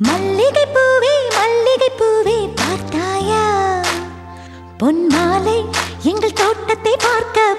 மல்லிகை பூவே மல்லிகை பூவே பார்த்தாயா? பொன் மாலை எங்கள் தோட்டத்தை பார்க்க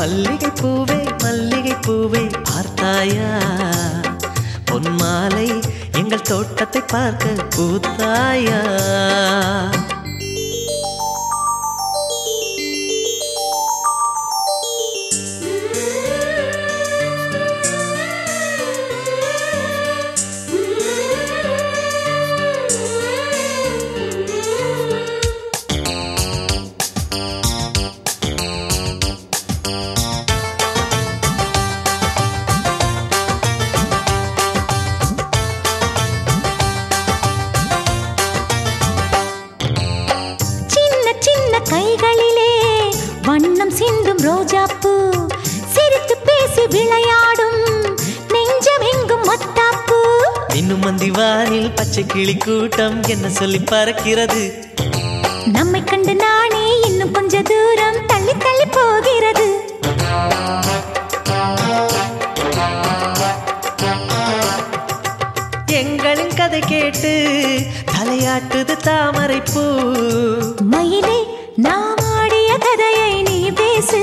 மல்லிகை பூவே மல்லிகை பூவே பார்த்தாயா? பொன்மாலை எங்கள் தோட்டத்தை பார்க்க பூத்தாயா? சின்ன கைகளிலே வண்ணம் சிந்தும் ரோஜாப்பூ. சிரித்து பேசி விளையாடும் நெஞ்சம் எங்கும் மத்தாப்பூ இன்னும் மந்தி வானில் பச்சை கிளி கூட்டம் என்ன சொல்லி பறக்கிறது? நம்மை கண்டு நானே இன்னும் கொஞ்ச தூரம் தள்ளி தள்ளி போகிறது. எங்களின் கதை கேட்டு தலையாட்டுது தாமரை பூ மயிலே நாம் ஆடிய கதையை நீ பேசு.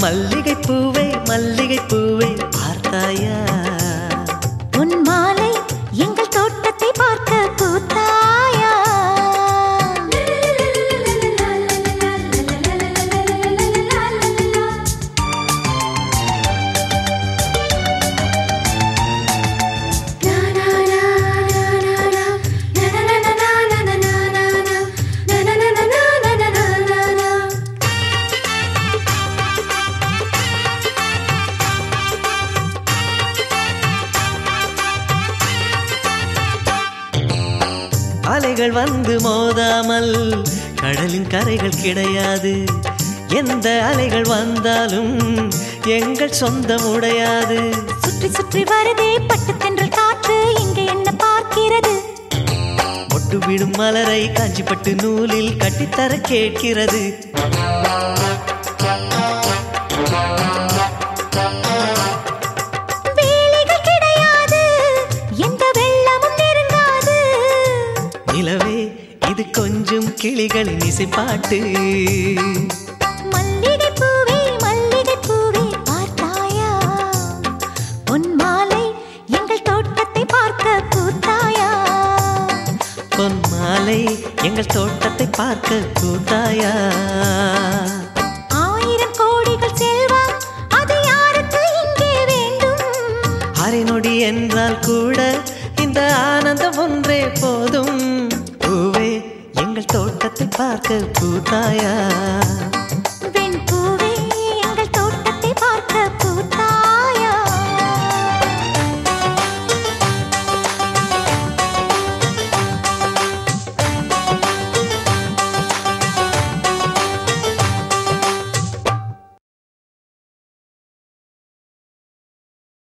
மல்லிகை பூவை மல்லிகை பூவை பார்த்தாயா? அலைகள் வந்து மோதாமல் கடலின் கரைகள் கிடையாது. எந்த அலைகள் வந்தாலும் எங்கள் சொந்தம் உடையாது. சுற்றி சுற்றி வருதே பட்டு தென்றல் காற்று இங்கே என்ன பார்க்கிறது? ஒட்டு விடும் மலரை காஞ்சிப்பட்டு நூலில் கட்டித்தர கேட்கிறது. கிளிகளின் இசைப்பாட்டு. மல்லிகை பூவே மல்லிகை பூவே பார்த்தாயா? உன் மாலை எங்கள் தோட்டத்தை பார்க்க பூத்தாயா பொன் மாலை எங்கள் தோட்டத்தை பார்க்க கூத்தாயா? போதும் பூவே எங்கள் தோட்டத்தை பார்க்க கூத்தாயா